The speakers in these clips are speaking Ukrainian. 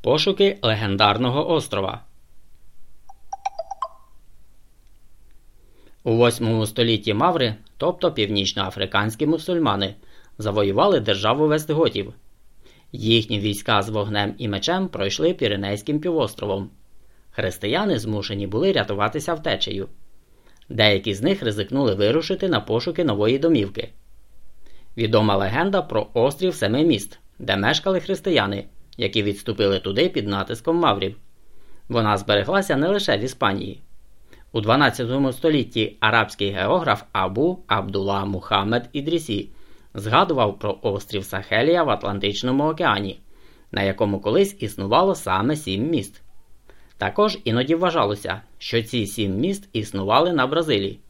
Пошуки легендарного острова. У 8 столітті Маври, тобто північноафриканські мусульмани, завоювали державу Вестготів. Їхні війська з вогнем і мечем пройшли Піренейським півостровом. Християни змушені були рятуватися втечею. Деякі з них ризикнули вирушити на пошуки нової домівки. Відома легенда про острів Семи міст, де мешкали християни, які відступили туди під натиском маврів. Вона збереглася не лише в Іспанії. У 12 столітті арабський географ Абу Абдулла Мухаммед Ідрісі згадував про острів Сахелія в Атлантичному океані, на якому колись існувало саме сім міст. Також іноді вважалося, що ці сім міст існували на Бразилії.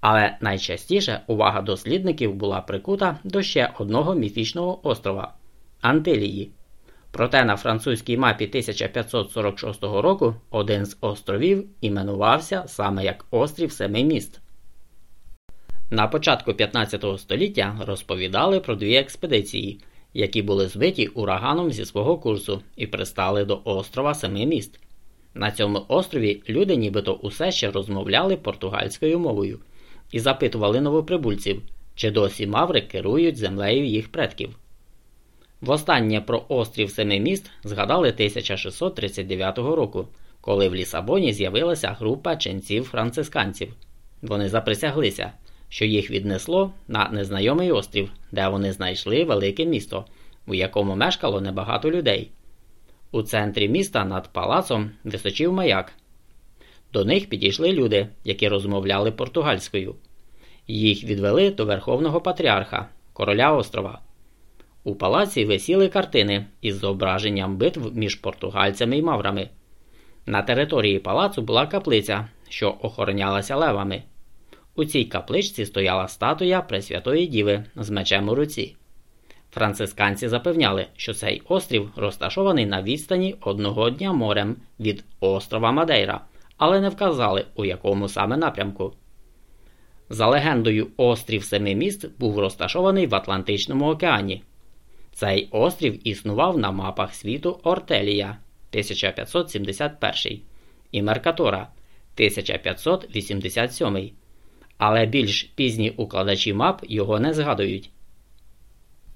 Але найчастіше увага дослідників була прикута до ще одного міфічного острова Антилії. Проте на французькій мапі 1546 року один з островів іменувався саме як Острів Семи міст. На початку 15 століття розповідали про дві експедиції, які були збиті ураганом зі свого курсу і пристали до острова Семи міст. На цьому острові люди нібито усе ще розмовляли португальською мовою і запитували новоприбульців, чи досі маври керують землею їх предків. Востаннє про острів Семи міст згадали 1639 року, коли в Лісабоні з'явилася група ченців францисканців. Вони заприсяглися, що їх віднесло на незнайомий острів, де вони знайшли велике місто, у якому мешкало небагато людей. У центрі міста над палацом височив маяк. До них підійшли люди, які розмовляли португальською. Їх відвели до Верховного Патріарха, короля острова. У палаці висіли картини із зображенням битв між португальцями і маврами. На території палацу була каплиця, що охоронялася левами. У цій капличці стояла статуя Пресвятої Діви з мечем у руці. Францисканці запевняли, що цей острів розташований на відстані одного дня морем від острова Мадейра, але не вказали, у якому саме напрямку. За легендою, острів Семи міст був розташований в Атлантичному океані. Цей острів існував на мапах світу Ортелія 1571 і Меркатора 1587, але більш пізні укладачі мап його не згадують.